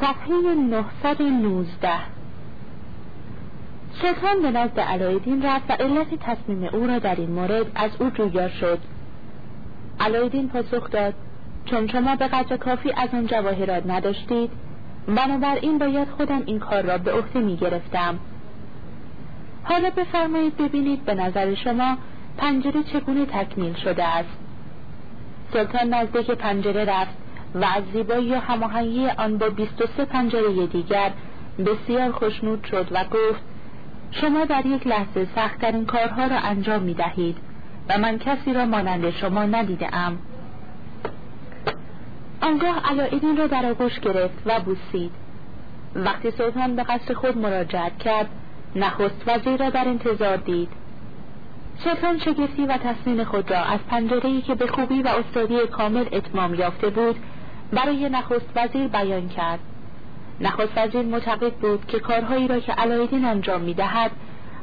صفحه 919 سلطان به نزد علایدین رفت و علت تصمیم او را در این مورد از او جویا شد. علایدین پاسخ داد چون شما به قدر کافی از آن جواهرات نداشتید بنابراین باید خودم این کار را به عهده می گرفتم. حالا بفرمایید ببینید به نظر شما پنجره چگونه تکمیل شده است. سلطان نزدیک پنجره رفت. و از زیبایی و هماهنگی آن با 23 پنجره دیگر بسیار خوشنود شد و گفت شما در یک لحظه سختترین کارها را انجام می دهید و من کسی را مانند شما ندیده ام آنگاه علایدین را در آغوش گرفت و بوسید. وقتی سلطان به قصد خود مراجعت کرد نخست وزیر را در انتظار دید. سلطان شگفتی و تصمیم خود را از پنجرهای که به خوبی و استادی کامل اتمام یافته بود برای نخست وزیر بیان کرد. نخست وزیر معتقد بود که کارهایی را که علایدین انجام می‌دهد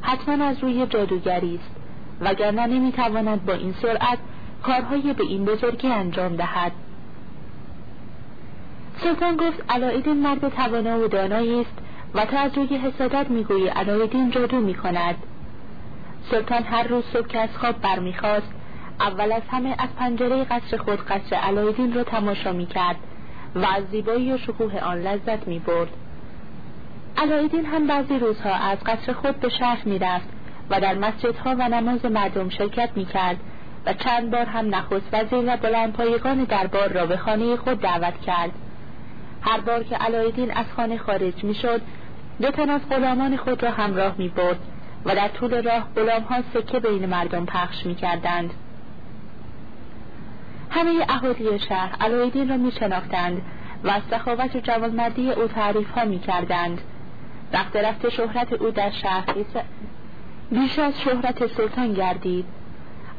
حتما از روی جادوگری است وگرنه نمی‌تواند با این سرعت کارهایی به این بزرگی انجام دهد. سلطان گفت علایدین مرد توانا و دانایی است و تا از روی حسادت می‌گویی علایدین جادو می‌کند. سلطان هر روز صبح که از خواب برمیخواست اول از همه از پنجره قصر خود قصر علایدین را تماشا می‌کرد و از زیبایی و شکوه آن لذت می‌برد علایدین هم بعضی روزها از قصر خود به شهر می‌رفت و در مسجدها و نماز مردم شرکت می‌کرد و چند بار هم نخست وزیر و بلندپایگان دربار را به خانه خود دعوت کرد هر بار که علایدین از خانه خارج می‌شد دو تن از غلامان خود را همراه می برد و در طول راه غلام ها سکه بین مردم پخش می کردند. همه اهالی شهر علایدین را می شناختند و از سخاوت و جوانمردی او تعریف ها می کردند. رفته رفته شهرت او در شهر بیش از شهرت سلطان گردید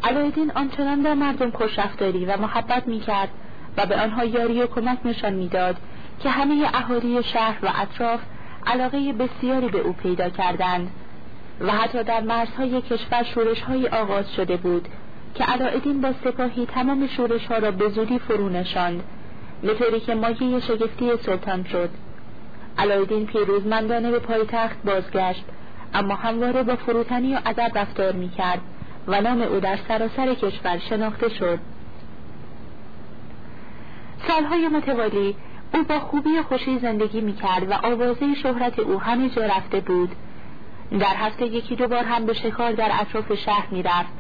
علایدین آنچنان در مردم خوشرفتاری و محبت می کرد و به آنها یاری و کمک نشان می‌داد که همه اهالی شهر و اطراف علاقه بسیاری به او پیدا کردند و حتی در مرزهای کشور شورش های آغاز شده بود که علاءالدین با سپاهی تمام شورش ها را به زودی فرو نشاند به طوری که مایه شگفتی سلطان شد. علاءالدین پیروزمندانه به پایتخت بازگشت اما همواره با فروتنی و ادب رفتار می‌کرد و نام او در سراسر کشور شناخته شد. سالهای متوالی او با خوبی و خوشی زندگی می‌کرد و آوازه شهرت او همه جا رفته بود. در هفته یکی دو بار هم به شکار در اطراف شهر می‌رفت.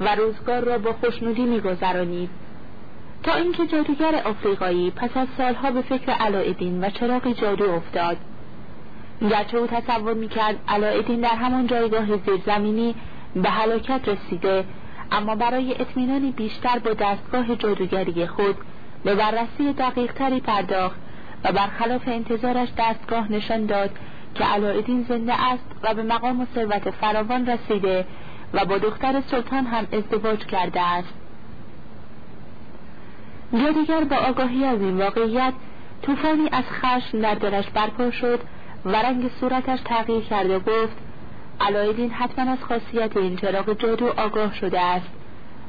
و روزگار را با خوشنودی میگذرانید. تا اینکه جادوگر آفریقایی پس از سالها به فکر علایدین و چراغ جادو افتاد. گرچه او تصور می‌کرد علایدین در همان جایگاه زیرزمینی به هلاکت رسیده اما برای اطمینانی بیشتر با دستگاه جادوگری خود به بررسی دقیق تری پرداخت و برخلاف انتظارش دستگاه نشان داد که علایدین زنده است و به مقام و ثروت فراوان رسیده و با دختر سلطان هم ازدواج کرده است. جادوگر با آگاهی از این واقعیت طوفانی از خشم در دلش برپا شد و رنگ صورتش تغییر کرده گفت علایدین حتما از خاصیت این چراغ جادو آگاه شده است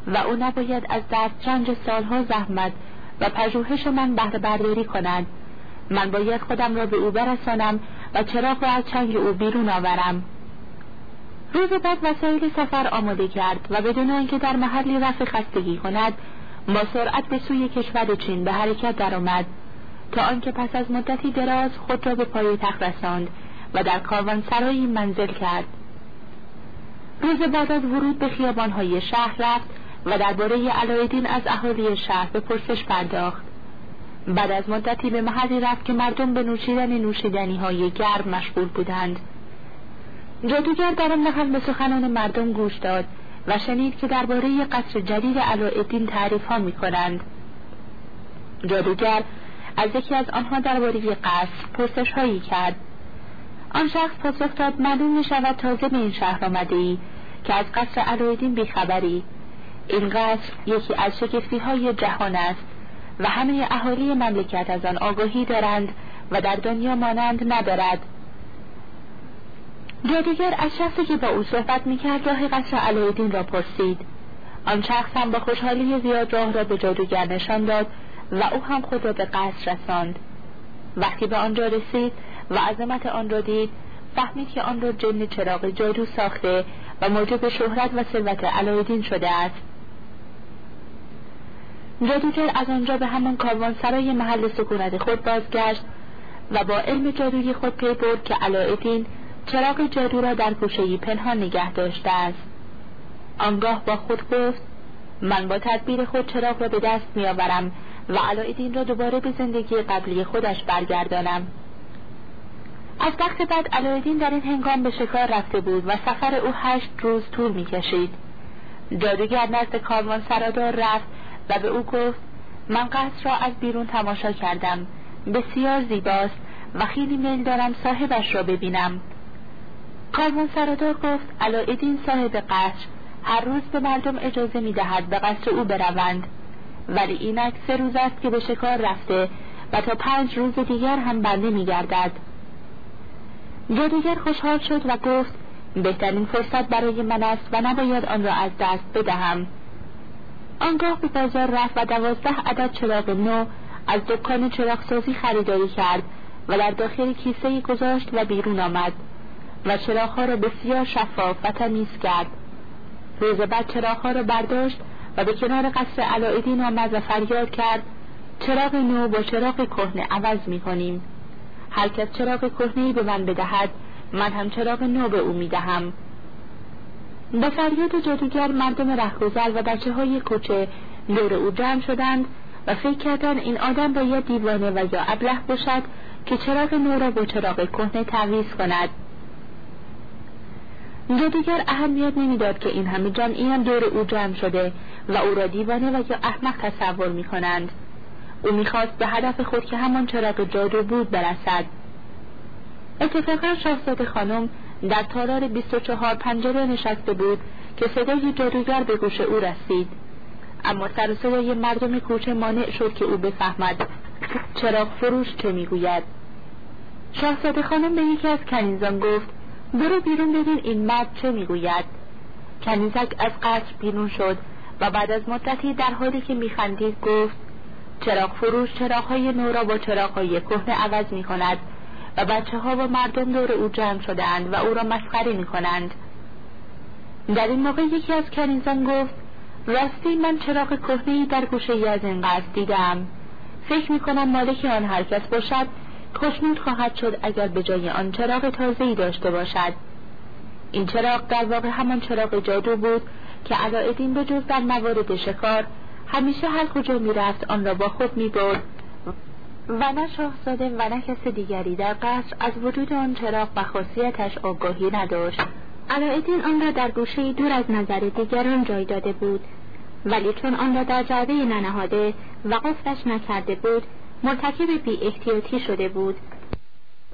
و او نباید از دست رنج سالها زحمت و پژوهش من بهره برداری کند. من باید خودم را به او برسانم و چراغ را از چنگ او بیرون آورم. روز بعد وسایل سفر آماده کرد و بدون آنکه در محلی رفع خستگی کند با سرعت به سوی کشور چین به حرکت درآمد تا آنکه پس از مدتی دراز خود را به پای تخت رساند و در سرایی منزل کرد. روز بعد از ورود به خیابانهای شهر رفت و درباره علایدین از اهالی شهر به پرسش پرداخت. بعد از مدتی به محلی رفت که مردم به نوشیدن نوشیدنی های گرم مشغول بودند. جادوگر در آن محل به سخنان مردم گوش داد و شنید که درباره قصر جدید علایالدین تعریف ها می کنند جادوگر از یکی از آنها درباره قصر پرسش هایی کرد. آن شخص پاسخ داد معلوم می شود تازه به این شهر آمده ای که از قصر علایالدین بیخبری. این قصر یکی از شکفتی های جهان است و همه اهالی مملکت از آن آگاهی دارند و در دنیا مانند ندارد. جادوگر از شخصی که با او صحبت می‌کرد راه قصر علایدین را پرسید. آن شخص هم با خوشحالی زیاد راه را به جادوگر نشان داد و او هم خود را به قصر رساند. وقتی به آنجا رسید و عظمت آن را دید فهمید که آن را جن چراغ جادو ساخته و موجب شهرت و ثروت علایدین شده است. جادوگر از آنجا به همان سرای محل سکونت خود بازگشت و با علم جادوی خود پی برد که علایدین چراغ جادو را در گوشهای پنهان نگه داشته است. آنگاه با خود گفت من با تدبیر خود چراغ را به دست میآورم و علایدین را دوباره به زندگی قبلی خودش برگردانم. از وقت بعد علایدین در این هنگام به شکار رفته بود و سفر او هشت روز طول می‌کشید. جادوگر نزد کاروان سرادار رفت و به او گفت من قصر را از بیرون تماشا کردم. بسیار زیباست و خیلی میل دارم صاحبش را ببینم. کاروان سرادار گفت علایدین صاحب قصر هر روز به مردم اجازه می دهد به قصر او بروند. ولی اینک سه روز است که به شکار رفته و تا پنج روز دیگر هم بنده می گردد جادوگر خوشحال شد و گفت بهترین فرصت برای من است و نباید آن را از دست بدهم. آنگاه به بازار رفت و دوازده عدد چراغ نو از دکان چراغسازی خریداری کرد و در داخل کیسه گذاشت و بیرون آمد. و چراغها را بسیار شفاف و تمیز کرد. روز بعد چراغها را برداشت و به کنار قصر علایدین آمد و فریاد کرد چراغ نو با چراغ کهنه عوض می کنیم. هر کس چراغ کهنه به من بدهد من هم چراغ نو به او می دهم. با فریاد جادوگر مردم رهگذر و بچه های کوچه دور او جمع شدند و فکر کردند این آدم باید دیوانه و یا ابله باشد که چراغ نو را با چراغ کهنه تعویز کند. جادوگر اهمیت نمی‌داد که این همه جمعیان دور او جمع شده و او را دیوانه و یا احمق تصور می کنند او می‌خواست به هدف خود که همان چراغ جادو بود برسد. اتفاقا شاهزاده خانم در تالار بیست و چهار پنجره نشسته بود که صدای جادوگر به گوش او رسید. اما سر صدای مردم کوچه مانع شد که او بفهمد چراغ فروش چه می‌گوید. شاهزاده خانم به یکی از کنیزان گفت برو بیرون ببین این مرد چه می‌گوید. کنیزک از قصر بیرون شد و بعد از مدتی در حالی که میخندید گفت چراغ فروش چراغ های نو را با چراغ های کهنه عوض می کند و بچه ها و مردم دور او جمع شدند و او را مسخره می کنند در این موقع یکی از کنیزان گفت راستی من چراغ کهنه در گوشه ای از این قصد دیدم. فکر می کنم مالک آن هر کس باشد خوشنود خواهد شد اگر به جای آن چراغ تازه‌ای داشته باشد. این چراغ در واقع همان چراغ جادو بود که علایالدین به جز در موارد شکار همیشه هر کجا می‌رفت آن را با خود می‌برد. و نه شاهزاده و نه کس دیگری در قصر از وجود آن چراغ و خاصیتش آگاهی نداشت. علایالدین آن را در گوشه دور از نظر دیگران جای داده بود. ولی چون آن را در جعبه ننهاده و قفلش نکرده بود مرتکب بی احتیاطی شده بود.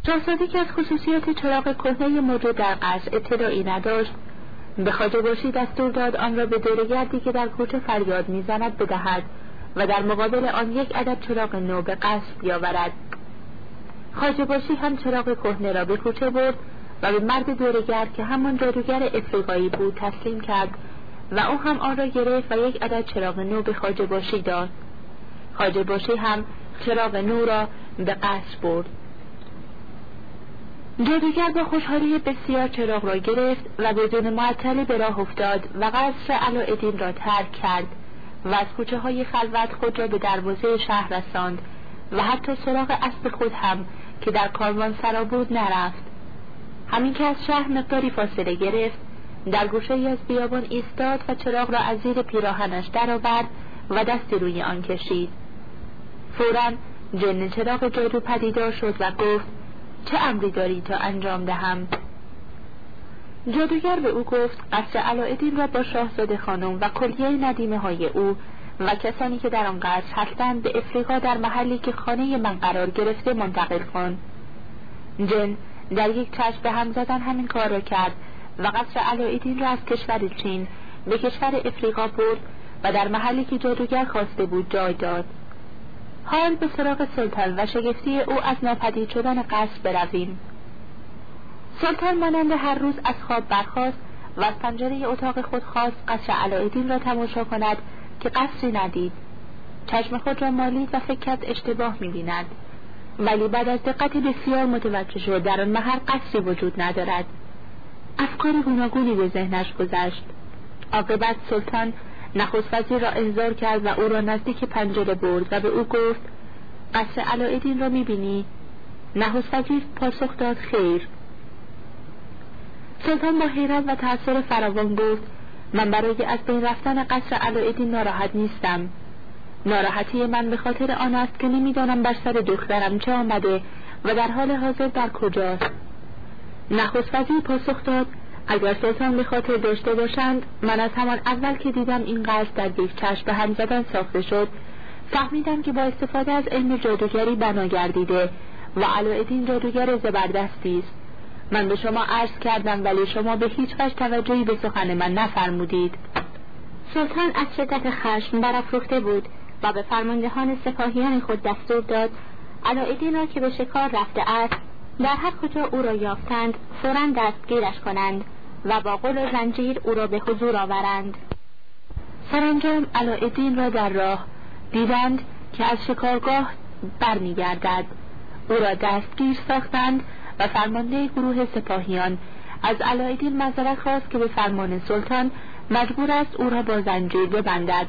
شاهزاده که از خصوصیات چراغ کهنه موجود در قصر اطلاعی نداشت. به خاجه باشی دستور داد آن را به دورگردی که در کوچه فریاد می‌زند بدهد و در مقابل آن یک عدد چراغ نو به قصر بیاورد. خاجه باشی هم چراغ کهنه را به کوچه برد و به مرد دورگرد که همان جادوگر افریقایی بود تسلیم کرد و او هم آن را گرفت و یک عدد چراغ نو به خاجه باشی داد. خاجه باشی هم چراغ نو را به قصر برد. جادوگر با خوشحالی بسیار چراغ را گرفت و بدون معطلی به راه افتاد و قصر علاءالدین را ترک کرد و از کوچه های خلوت خود را به دروازه شهر رساند و حتی سراغ اسب خود هم که در کاروان سرا بود نرفت. همین که از شهر مقداری فاصله گرفت در گوشه ای از بیابان ایستاد و چراغ را از زیر پیراهنش درآورد و دستی روی آن کشید. فورا جن چراغ جادو پدیدار شد و گفت چه امری داری تا انجام دهم؟ جادوگر به او گفت قصر علایدین را با شاهزاده خانم و کلیه ندیمه های او و کسانی که در آن قصر هستند به افریقا در محلی که خانه من قرار گرفته منتقل کن. جن در یک چشم به هم زدن همین کار را کرد و قصر علایدین را از کشور چین به کشور افریقا برد و در محلی که جادوگر خواسته بود جای داد. حال به سراغ سلطان و شگفتی او از ناپدید شدن قصر برویم. سلطان مانند هر روز از خواب برخاست و از پنجره اتاق خود خواست قصر علایدین را تماشا کند که قصری ندید. چشم خود را مالید و فکر کرد اشتباه می‌بیند. ولی بعد از دقت بسیار متوجه شد در آن محل قصری وجود ندارد. افکار گوناگونی به ذهنش گذشت. عاقبت سلطان نخست را احضار کرد و او را نزدیک پنجره برد و به او گفت قصر علایدین را می‌بینی؟ نخست وزیر پاسخ داد خیر. سلطان با حیرت و تأثیر فراوان گفت من برای از بین رفتن قصر علایدین ناراحت نیستم. ناراحتی من به خاطر آن است که نمی‌دانم بر سر دخترم چه آمده و در حال حاضر در کجاست. نخست وزیر پاسخ داد اگر سلطان به خاطر داشته باشند من از همان اول که دیدم این قصد در یک چشم به هم زدن ساخته شد فهمیدم که با استفاده از علم جادوگری بنا گردیده و علایالدین جادوگر زبردستی است. من به شما عرض کردم ولی شما به هیچ وجه توجهی به سخن من نفرمودید. سلطان از شدت خشم برافروخته بود و به فرماندهان سپاهیان خود دستور داد علایالدین را که به شکار رفته است در هر کجا او را یافتند فورا دستگیرش کنند. و با قل و زنجیر او را به حضور آورند. سرانجام علایالدین را در راه دیدند که از شکارگاه برمیگردد. او را دستگیر ساختند و فرمانده گروه سپاهیان از علایالدین معذرت خواست که به فرمان سلطان مجبور است او را با زنجیر ببندد.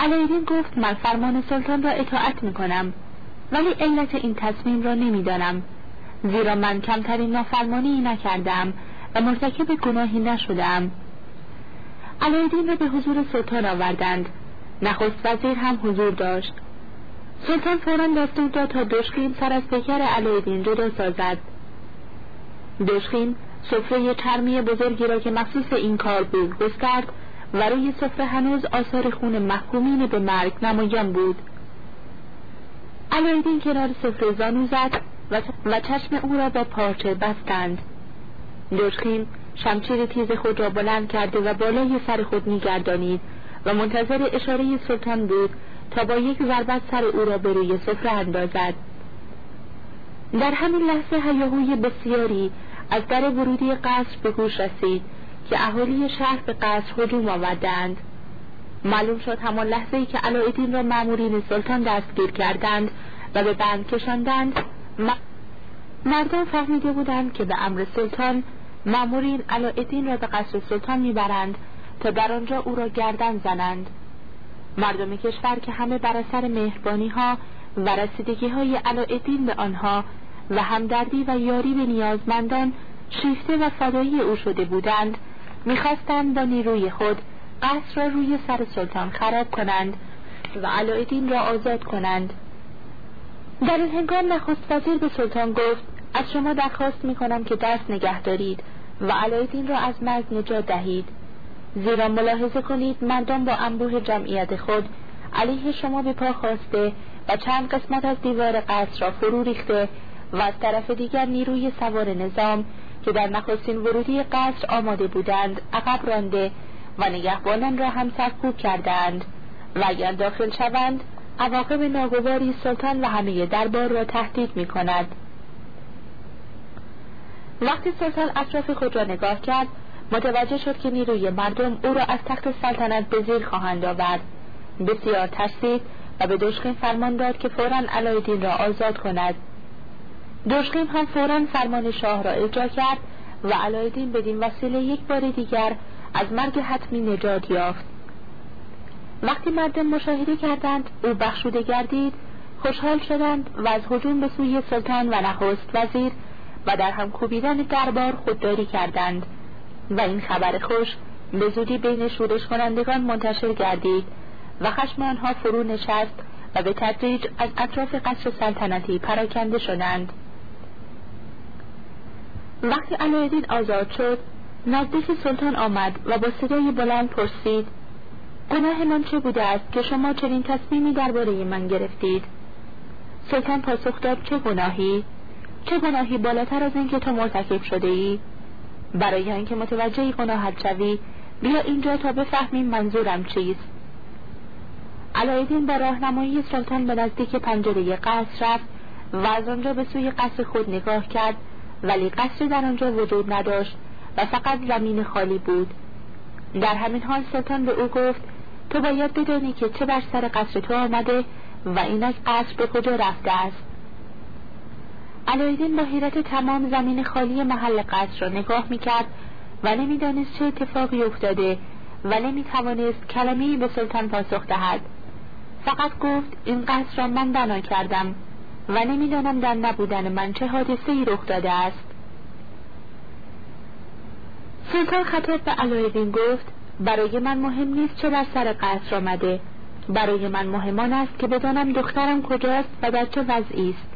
علایالدین گفت من فرمان سلطان را اطاعت می کنم ولی علت این تصمیم را نمی‌دانم زیرا من کمترین نافرمانی نکردم و مرتکب گناهی نشدم. علایالدین را به حضور سلطان آوردند. نخست وزیر هم حضور داشت. سلطان فورا دستور داد تا دشخیم سر از پیکر علایالدین جدا سازد. دشخیم سفره چرمی بزرگی را که مخصوص این کار بود گسترد و روی سفره هنوز آثار خون محکومین به مرگ نمایان بود. علایالدین کنار سفره زانو زد و چشم او را با پارچه بستند. دشخیم شمشیر تیز خود را بلند کرده و بالای سر خود میگردانید و منتظر اشاره سلطان بود تا با یک ضربت سر او را به روی سفره اندازد. در همین لحظه هیاهوی بسیاری از در ورودی قصر به گوش رسید که اهالی شهر به قصر هجوم آوردند. معلوم شد همان لحظه ای که علایالدین را مأمورین سلطان دستگیر کردند و به بند کشاندند. مردم فهمیده بودند که به امر سلطان مأمورین علایالدین را به قصر سلطان می‌برند تا در آنجا او را گردن زنند. مردم کشور که همه بر اثر مهربانی ها و رسیدگی های به آنها و همدردی و یاری به نیازمندان شیفته و فدایی او شده بودند می‌خواستند با نیروی خود قصر را روی سر سلطان خراب کنند و علایالدین را آزاد کنند. در این هنگام نخست وزیر به سلطان گفت از شما درخواست می کنم که دست نگه دارید. و علایالدین را از مرگ نجات دهید. زیرا ملاحظه کنید مردم با انبوه جمعیت خود علیه شما به پا خواسته و چند قسمت از دیوار قصر را فرو ریخته و از طرف دیگر نیروی سوار نظام که در نخستین ورودی قصر آماده بودند عقب رانده و نگهبانان را هم سرکوب کردند و اگر داخل شوند عواقب ناگواری سلطان و همه دربار را تهدید می کند وقتی سلطان اطراف خود را نگاه کرد متوجه شد که نیروی مردم او را از تخت سلطنت به زیر خواهند آورد. بسیار ترسید و به دشخیم فرمان داد که فورا علایالدین را آزاد کند. دشخیم هم فورا فرمان شاه را اجرا کرد و علایالدین بدین وسیله یک بار دیگر از مرگ حتمی نجات یافت. وقتی مردم مشاهده کردند او بخشوده گردید خوشحال شدند و از هجوم به سوی سلطان و نخست وزیر و در هم کوبیدن دربار خودداری کردند. و این خبر خوش به زودی بین شورش کنندگان منتشر گردید و خشم آنها فرو نشست و به تدریج از اطراف قصر سلطنتی پراکنده شدند. وقتی علایالدین آزاد شد نزدیک سلطان آمد و با صدای بلند پرسید گناه من چه بوده است که شما چنین تصمیمی درباره من گرفتید؟ سلطان پاسخ داد چه گناهی؟ چه گناهی بالاتر از اینکه تو مرتکب شده ای برای اینکه متوجه گناهت شوی بیا اینجا تا بفهمیم منظورم چیست. علایالدین با راهنمایی سلطان به نزدیک پنجره قصر رفت و از آنجا به سوی قصر خود نگاه کرد ولی قصری در آنجا وجود نداشت و فقط زمین خالی بود. در همین حال سلطان به او گفت تو باید بدانی که چه بر سر قصر تو آمده و این از قصر به کجا رفته است. علایدین با حیرت تمام زمین خالی محل قصر را نگاه می‌کرد و نمی‌دانست چه اتفاقی افتاده و نمی‌توانست کلمهای به سلطان پاسخ دهد. فقط گفت این قصر را من بنا کردم و نمی‌دانم در نبودن من چه حادثه ای رخ داده است. سلطان خطاب به علایدین گفت برای من مهم نیست چه بر سر قصر آمده. برای من مهمان است که بدانم دخترم کجاست و در چه وضعی است.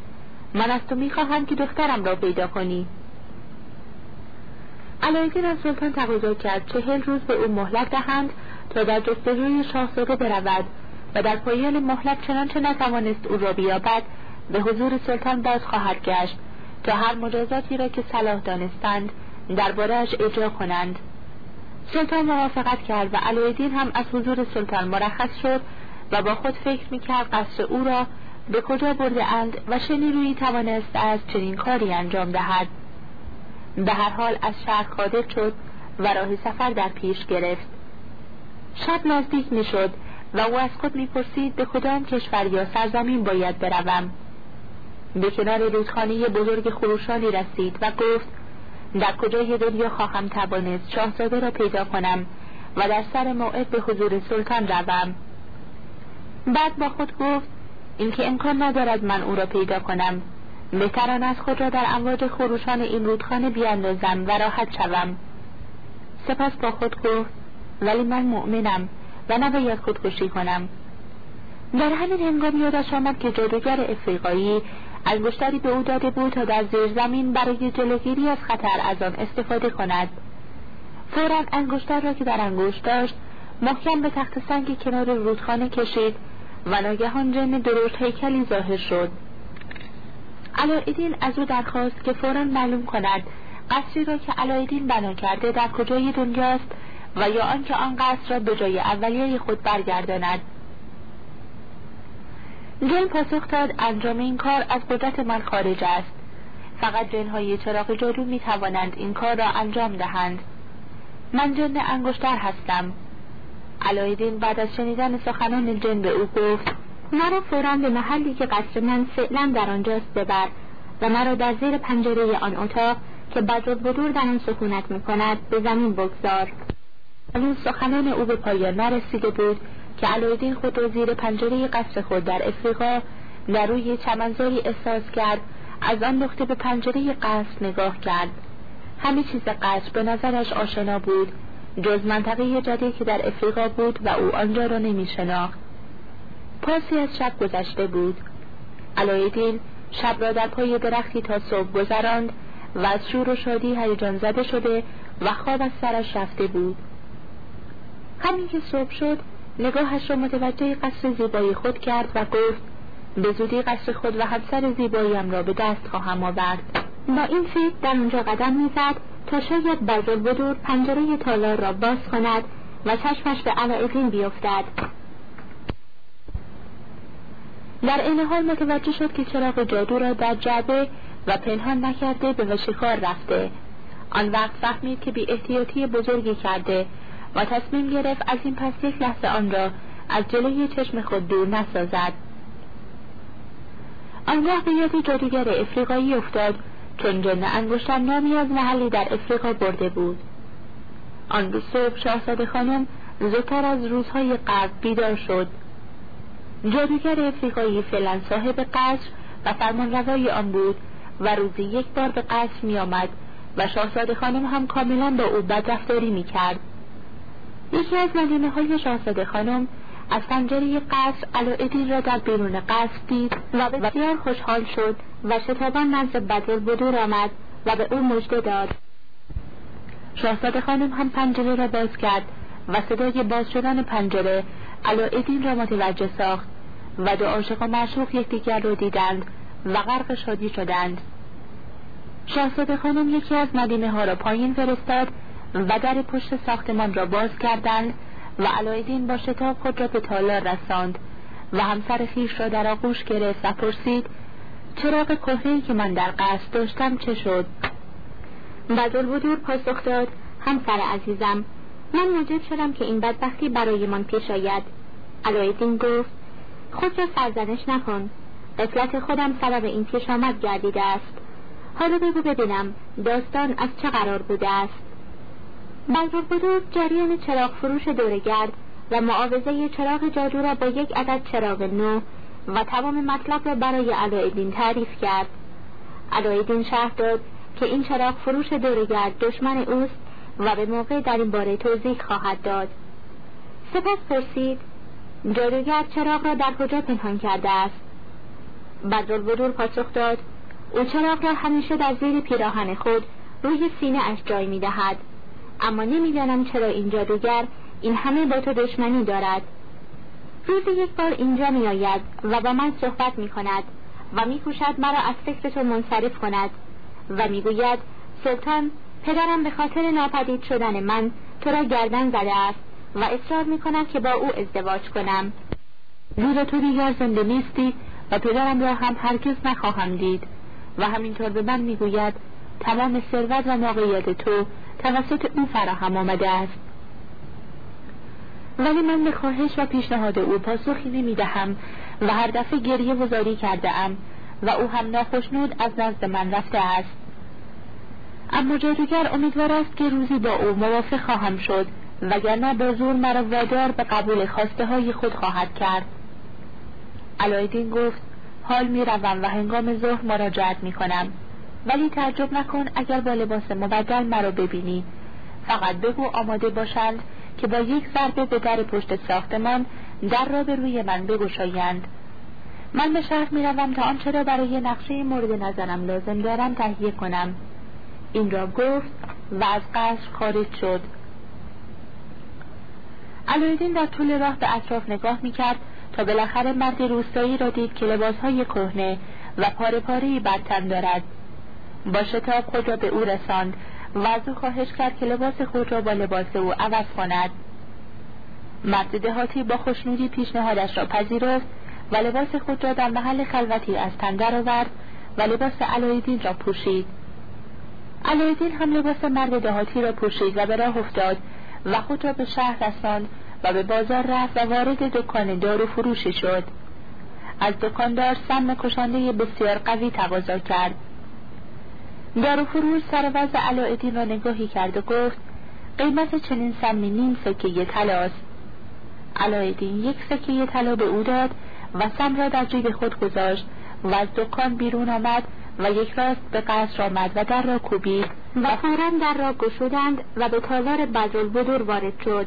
من از تو می‌خواهم که دخترم را پیدا کنی. علایدین از سلطان تقاضا کرد. چهل روز به او مهلت دهند تا در جستجوی شاهزاده برود و در پایان مهلت چنانچه نتوانست او را بیابد به حضور سلطان باز خواهد گشت تا هر مجازاتی را که صلاح دانستند دربارهاش اجرا کنند. سلطان موافقت کرد و علایالدین هم از حضور سلطان مرخص شد و با خود فکر می‌کرد قصد او را به کجا برده اند و چه نیرویی توانست از چنین کاری انجام دهد؟ به هر حال از شهر خارج شد و راه سفر در پیش گرفت. شب نزدیک می‌شد و او از خود می‌پرسید به کدام کشور یا سرزمین باید بروم. به کنار رودخانه بزرگ خروشانی رسید و گفت در کجای دنیا خواهم توانست شاهزاده را پیدا کنم و در سر موعد به حضور سلطان روم. بعد با خود گفت اینکه امکان ندارد من او را پیدا کنم. بهتران از خود را در امواج خروشان این رودخانه بیاندازم و راحت شوم. سپس با خود گفت ولی من مؤمنم و نباید خودکشی کنم. در همین هنگام یادش آمد که جادوگر افریقایی انگشتری به او داده بود تا در زیر زمین برای جلوگیری از خطر از آن استفاده کند. فورا انگشتر را که در انگشت داشت محکم به تخت سنگ کنار رودخانه کشید و ناگهان جن درشت هیکلی ظاهر شد. علایدین از او درخواست که فورا معلوم کند قصری را که علایدین بنا کرده در کجای دنیاست و یا آنکه آن قصر را به جای اولیه خود برگرداند. جن پاسخ داد انجام این کار از قدرت من خارج است. فقط جنهای چراغ جادو می توانند این کار را انجام دهند. من جن انگشتر هستم. علایدین بعد از شنیدن سخنان جن به او گفت مرا فورا به محلی که قصر من فعلا در آنجاست ببر و مرا در زیر پنجره آن اتاق که بدر در آن سکونت می کند به زمین بگذار. اون سخنان او به پایان نرسیده بود که علایدین خود را زیر پنجره قصر خود در افریقا در روی چمنزاری احساس کرد از آن نقطه به پنجره قصر نگاه کرد. همه چیز قصر به نظرش آشنا بود. جز منطقه جدید که در افریقا بود و او آنجا را نمی شناخت پاسی از شب گذشته بود. علایدین شب را در پای درختی تا صبح گذراند و از شور و شادی هیجان زده شده و خواب از سرش رفته بود. همین که صبح شد نگاهش را متوجه قصر زیبایی خود کرد و گفت به زودی قصر خود و همسر زیباییم را به دست خواهم آورد. با این فکر در اونجا قدم می‌زد تا شاید بزل بدور پنجره تالار را باز کند و چشمش به علایدین بیفتد. در این حال متوجه شد که چراغ جادو را در جعبه و پنهان نکرده به شکار رفته. آن وقت فهمید که بی احتیاطی بزرگی کرده و تصمیم گرفت از این پس یک لحظه آن را از جلوی چشم خود دور نسازد. آنگاه به یاد جادوگر افریقایی افتاد چون جن انگشتر نامی از محلی در افریقا برده بود. آن روز صبح شاهزاده خانم زودتر از روزهای قبل بیدار شد. جادوگر افریقایی فعلا صاحب قصر و فرمانروای آن بود و روزی یک بار به قصر می آمد و شاهزاده خانم هم کاملا با او بدرفتاری می کرد یکی از مدینه های شاهزاده خانم از پنجره قصر علایدین را در بیرون قصر دید و بسیار خوشحال شد و شتابان نزد بدر بدور آمد و به او مژده داد. شاهزاده خانم هم پنجره را باز کرد و صدای باز شدن پنجره علایدین را متوجه ساخت و دو عاشق و معشوق یکدیگر را دیدند و غرق شادی شدند. شاهزاده خانم یکی از مدینه ها را پایین فرستاد و در پشت ساختمان را باز کردند و علایدین با شتاب خود را به تالار رساند و همسر خیش را در آغوش گرفت و پرسید چراغ کهنهای که من در قصد داشتم چه شد؟ بدر پاسخ داد همسر عزیزم من موجب شدم که این بدبختی برایمان پیش آید. علایدین گفت خود را سرزنش نکن قفلت خودم سبب این پیش آمد گردیده است. حالا بگو ببینم داستان از چه قرار بوده است؟ بدر جریان چراغ فروش دورگرد و معاوضه چراغ جادو را با یک عدد چراغ نو و تمام مطلب را برای علایدین تعریف کرد. علایدین شهر داد که این چراغ فروش دورگرد دشمن اوست و به موقع در این باره توضیح خواهد داد. سپس پرسید جادوگر چراغ را در کجا پنهان کرده است؟ بدرالبدور پاسخ داد او چراغ را همیشه در زیر پیراهن خود روی سینه اش جای می دهد اما نمی‌دانم چرا این جادوگر این همه با تو دشمنی دارد. روزی یک بار اینجا می آید و با من صحبت می کند و می کوشد مرا از فکر تو منصرف کند و می گوید سلطان پدرم به خاطر ناپدید شدن من تو را گردن زده است و اصرار می کند که با او ازدواج کنم. زیرا تو دیگر زنده نیستی و پدرم را هم هرگز نخواهم دید و همینطور به من می‌گوید تمام ثروت و موقعیت تو توسط او فراهم آمده است. ولی من به خواهش و پیشنهاد او پاسخی نمی‌دهم و هر دفعه گریه و کرده ام و او هم ناخشنود از نزد من رفته است. اما جادوگر امیدوار است که روزی با او موافق خواهم شد وگرنه به زور مرا وادار به قبول خواسته های خود خواهد کرد. علایدین گفت حال می روم و هنگام ظهر مراجعت می کنم ولی تعجب نکن اگر با لباس مبدل مرا ببینی. فقط بگو آماده باشند که با یک ضربه به در پشت ساختمان در را به روی من بگشایند. من به شهر می روم تا آنچه را برای نقشه مورد نظرم لازم دارم تهیه کنم. این را گفت و از قصر خارج شد. علایدین در طول راه به اطراف نگاه می کرد تا بالاخره مرد روستایی را دید که لباسهای کهنه و پاره پاره بر تن دارد. با شتاب خود را به او رساند. و از او خواهش کرد که لباس خود را با لباس او عوض کند. مرد دهاتی با خوشنودی پیشنهادش را پذیرفت و لباس خود را در محل خلوتی از تن درآورد و لباس علایدین را پوشید. علایدین هم لباس مرد دهاتی را پوشید و به راه افتاد و خود را به شهر رساند و به بازار رفت و وارد دکان دارو فروشی شد. از دکاندار سم کشنده بسیار قوی تقاضا کرد. دارو فروش سر وضع علایدین را نگاهی کرد و گفت قیمت چنین سمی نیم سکه طلاست. علایدین یک سکه طلا به او داد و سم را در جیب خود گذاشت و از دکان بیرون آمد و یک راست به قصر آمد و در را کوبید. و فورا در را گشودند و به تالار بدر وارد شد.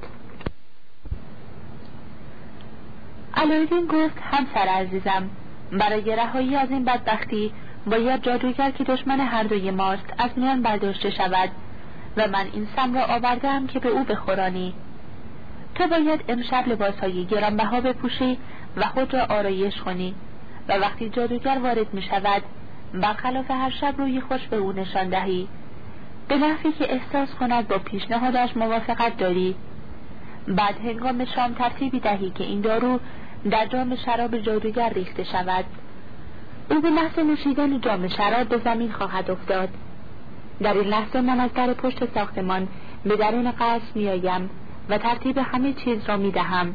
علایدین گفت همسر عزیزم برای رهایی از این بدبختی باید جادوگر که دشمن هر دوی ماست از میان برداشته شود. و من این سم را آوردم که به او بخورانی. تو باید امشب لباسهای گرانبها بپوشی و خود را آرایش کنی. و وقتی جادوگر وارد می شود برخلاف هر شب روی خوش به او نشان دهی. به نحوی که احساس کند با پیشنهادش موافقت داری. بعد هنگام شام ترتیبی دهی که این دارو در جام شراب جادوگر ریخته شود. او به محض نوشیدن جام شراب به زمین خواهد افتاد. در این لحظه من از در پشت ساختمان به درون قصر میآیم و ترتیب همه چیز را می‌دهم.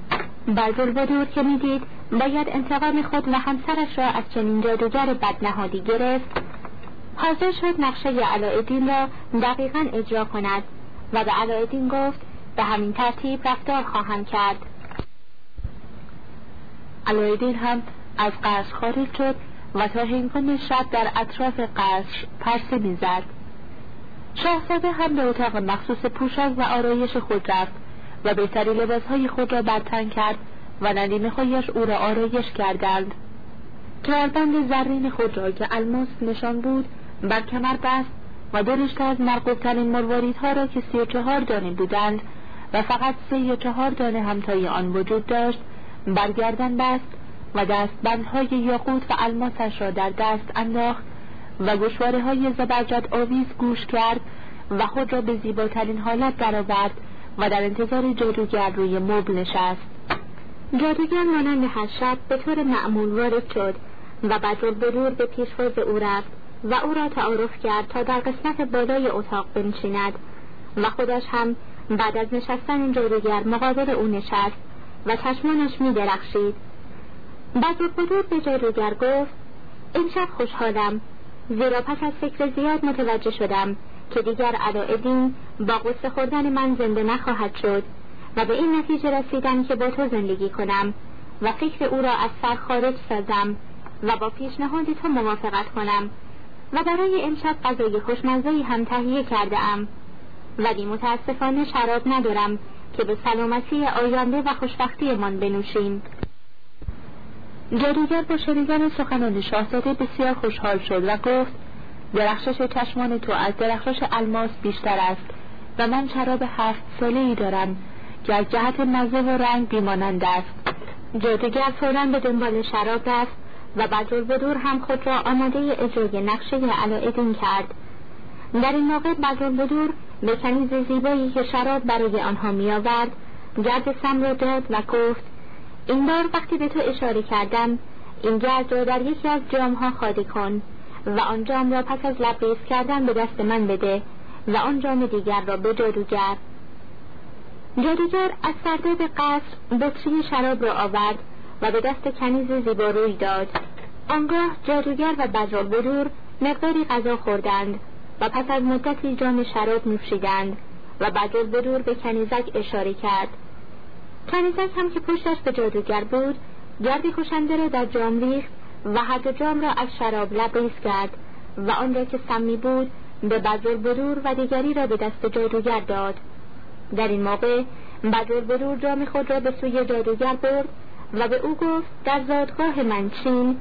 دور که می‌دید باید انتقام خود و همسرش را از چنین جادوگر بدنهادی گرفت. حاضر شد نقشه علایدین را دقیقا اجرا کند و به علایدین گفت به همین ترتیب رفتار خواهم کرد. علایدین هم از قصر خارج شد و تا هنگام شب در اطراف قصر پرسه می‌زد. شاهزاده هم به اتاق مخصوص پوشاک و آرایش خود رفت و بهتری لباسهای خود را برتن کرد و ندیمه خواهیش او را آرایش کردند. کمربند زرین خود را که الماس نشان بود بر کمر بست و دو از مرقوبترین مرواریدها را که سی و چهار دانه بودند و فقط سه یا چهار دانه همتای آن وجود داشت برگردن بست و دستبندهای یاقوت و الماسش را در دست انداخت و گشواره های زبرجد آویز گوش کرد و خود را به زیباترین حالت درآورد و در انتظار جادوگر روی مبل نشست. جادوگر مانند هر شب به طور معمول وارد شد و بدرالبرور به پیشواز او رفت و او را تعارف کرد تا در قسمت بالای اتاق بنشیند و خودش هم بعد از نشستن جادوگر مقابل او نشست و چشمانش می درخشید بدرالبرور به جادوگر گفت این شب خوشحالم زیرا پس از فکر زیاد متوجه شدم که دیگر علایالدین با قصه خوردن من زنده نخواهد شد و به این نتیجه رسیدم که با تو زندگی کنم و فکر او را از سر خارج سازم و با پیشنهاد تو موافقت کنم و برای امشب غذای خوشمزهای هم تهیه کرده ام ولی متاسفانه شراب ندارم که به سلامتی آینده و خوشبختیمان بنوشیم. جادوگر با شنیدن سخنان شاهزاده بسیار خوشحال شد و گفت درخشش چشمان تو از درخشش الماس بیشتر است و من شراب هفت ساله ای دارم که از جهت مزه و رنگ بیمانند است. جادوگر فورا به دنبال شراب رفت و بدر هم خود را آماده اجرای نقشه علایدین کرد. در این موقع بدر به کنیز زیبایی که شراب برای آنها میآورد گرد سم را داد و گفت این بار وقتی به تو اشاره کردم این گرد را در یکی از جامها خالی کن و آن جام را پس از لبریز کردن به دست من بده و آن جام دیگر را به جادوگر. جادوگر از سرداب قصر بطری شراب را آورد و به دست کنیز زیباروی داد. آنگاه جادوگر و بدر بدور مقداری غذا خوردند و پس از مدتی جام شراب نوشیدند و بدر بدور به کنیزک اشاره کرد. کنیزک هم که پشتش به جادوگر بود گردی کشنده را در جام ریخت و هر دو جام را از شراب لبریز کرد و آن را که سمی بود به بدر بدور و دیگری را به دست جادوگر داد. در این موقع بدر بدور جام خود را به سوی جادوگر برد و به او گفت در زادگاه منچین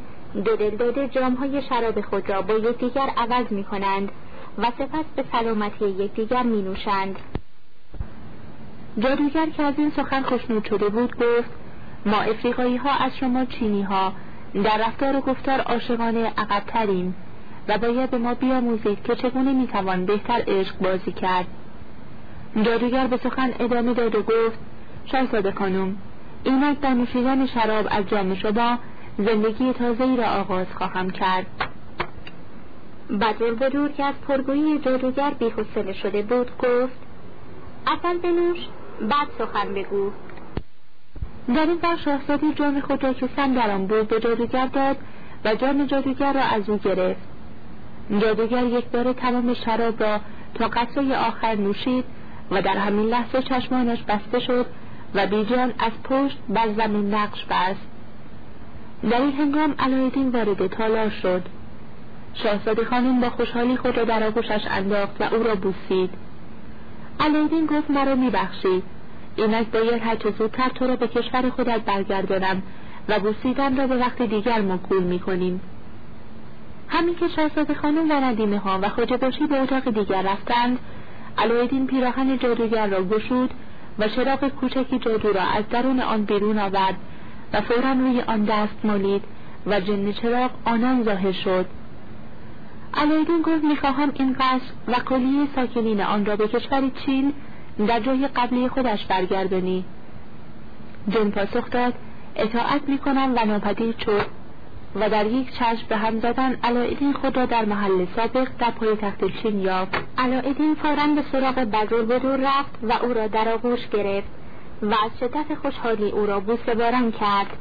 دو دل داده جامهای شراب خود را با یکدیگر عوض می کنند و سپس به سلامتی یکدیگر می نوشند جادوگر که از این سخن خوشنود شده بود گفت ما افریقایی ها از شما چینی ها در رفتار و گفتار عاشقانه عقبتریم و باید به ما بیاموزید که چگونه می‌توان بهتر عشق بازی کرد. جادوگر به سخن ادامه داد و گفت شاهزاده خانم اینک در نوشیدن شراب از جام شما زندگی تازه‌ای را آغاز خواهم کرد. بدر بدور که از پرگویی جادوگر بیحوصله شده بود گفت اول بنوش بعد سخن بگو. در این بار شاهزاده جام خود را که سم در آن بود به جادوگر داد و جام جادوگر را از او گرفت. جادوگر یک بار تمام شراب را تا قطره آخر نوشید و در همین لحظه چشمانش بسته شد و بیجان از پشت بر زمین نقش بست. در این هنگام علایدین وارد تالار شد. شاهزاده خانم با خوشحالی خود را در آغوشش انداخت و او را بوسید. علایدین گفت مرا میبخشی اینک باید هرچه زودتر تو را به کشور خودت برگردانم و بوسیدن را به وقت دیگر مکول می‌کنیم. همین که شاهزاده خانم و ندیمه ها و خوجه باشی به اتاق دیگر رفتند علایدین پیراهن جادوگر را گشود و چراغ کوچکی جادو را از درون آن بیرون آورد و فورا روی آن دست مالید و جن چراغ آنان ظاهر شد. علایدین گفت می‌خواهم این قصر و کلیه ساکنین آن را به کشور چین در جای قبلی خودش برگردانی. جن پاسخ داد اطاعت می‌کنم و ناپدید شد و در یک چشم به هم زدن علایدین خود را در محل سابق در پای تخت چین یافت. علایدین فورا به سراغ بدر بدور رفت و او را در آغوش گرفت و از شدت خوشحالی او را بوسه باران کرد.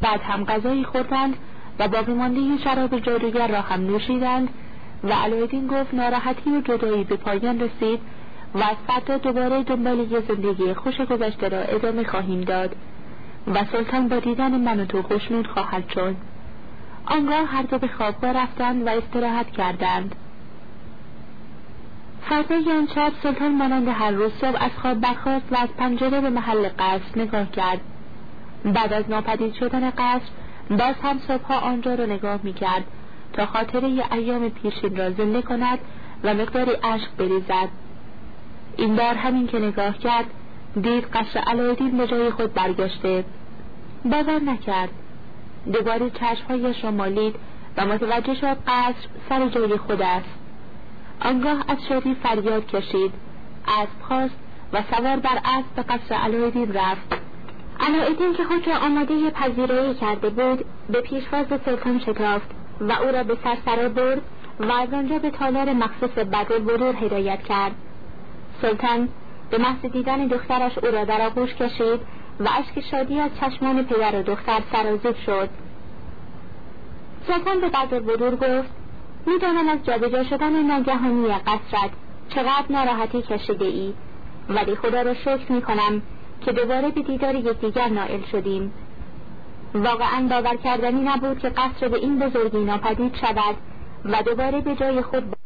بعد هم غذایی خوردند و باقی مانده شراب جادوگر را هم نوشیدند و علایدین گفت ناراحتی و جدایی به پایان رسید و از فردا دوباره دنبال یه زندگی خوش گذشته را ادامه خواهیم داد و سلطان با دیدن من و تو خوشنود خواهد شد. آنگاه هر دو به خوابگاه رفتند و استراحت کردند. فردای آن شب سلطان مانند هر روز صبح از خواب برخاست و از پنجره به محل قصر نگاه کرد. بعد از ناپدید شدن قصر باز هم صبحها آنجا را نگاه می‌کرد تا خاطره ایام پیشین را زنده کند و مقداری عشق بریزد. این بار همین که نگاه کرد دید قصر علایدین به جای خود برگشته. باور نکرد. دوباره چشمهایش را مالید و متوجه شد قصر سر جای خود است. آنگاه از شادی فریاد کشید. اسب خواست و سوار بر اسب به قصر علایدین رفت. علایدین که خود را آماده پذیرایی کرده بود به پیشواز سلطان شتافت و او را به سرسرا برد و از آنجا به تالار مخصوص بدر برور هدایت کرد. سلطان به محض دیدن دخترش او را در آغوش کشید و اشک شادی از چشمان پدر و دختر سرازیب شد. سلطان به بدر برور گفت می‌دانم از جابجا شدن ناگهانی قصرت چقدر ناراحتی کشیده ای ولی خدا را شکر می کنم که دوباره به دیدار یکدیگر نائل شدیم. واقعا باور کردنی نبود که قصر به این بزرگی ناپدید شود و دوباره به جای خود